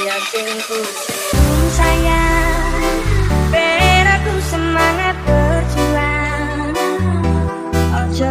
pusing sayang Ben aku semangat berjuang. Ojo